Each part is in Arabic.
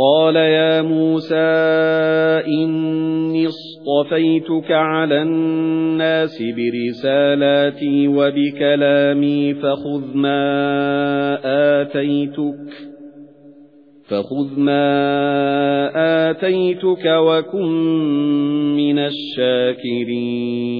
قَالَ يَا مُوسَى إِنِّي اصْطَفَيْتُكَ عَلَى النَّاسِ بِرِسَالَاتِي وَبِكَلَامِي فَخُذْ مَا آتَيْتُكَ فَخُذْ مَا آتَيْتُكَ وَكُن مِّنَ الشَّاكِرِينَ.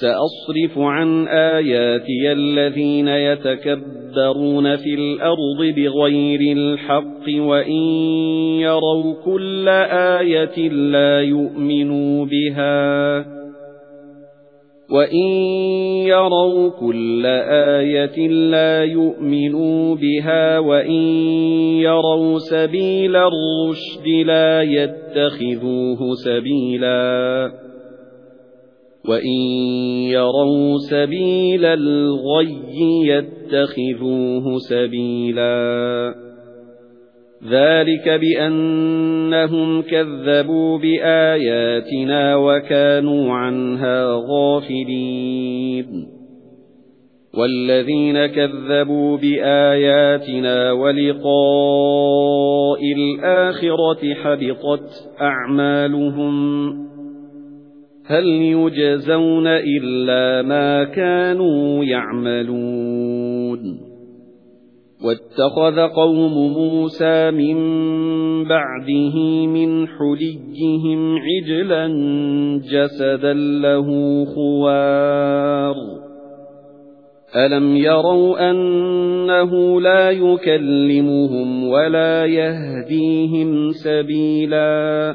سَأَصْرِفُ عَنْ آيَاتِيَ الَّذِينَ يَتَكَبَّرُونَ فِي الْأَرْضِ بِغَيْرِ الْحَقِّ وَإِنْ يَرَوْا كُلَّ آيَةٍ لَا يُؤْمِنُوا بِهَا وَإِنْ يَرَوْا كُلَّ آيَةٍ لَا يُؤْمِنُوا بِهَا وَإِنْ يَرَوْا سَبِيلَ الرُّشْدِ لَا يَتَّخِذُوهُ سَبِيلًا وَإِن يَرَوْا سَبِيلَ الْغَيِّ يَتَّخِذُوهُ سَبِيلًا ذَلِكَ بِأَنَّهُمْ كَذَّبُوا بِآيَاتِنَا وَكَانُوا عَنْهَا غَافِلِينَ وَالَّذِينَ كَذَّبُوا بِآيَاتِنَا وَلِقَاءِ الْآخِرَةِ حَبِطَتْ أَعْمَالُهُمْ هَلْ يُجْزَوْنَ إِلَّا مَا كَانُوا يَعْمَلُونَ وَاتَّخَذَ قَوْمُ مُوسَى مِن بَعْدِهِ مِنْ حُلِيِّهِمْ عِجْلًا جَسَدًا لَّهُ خُوَارٌ. أَلَمْ يَرَوْا أَنَّهُ لَا يُكَلِّمُهُمْ وَلَا يَهْدِيهِمْ سَبِيلًا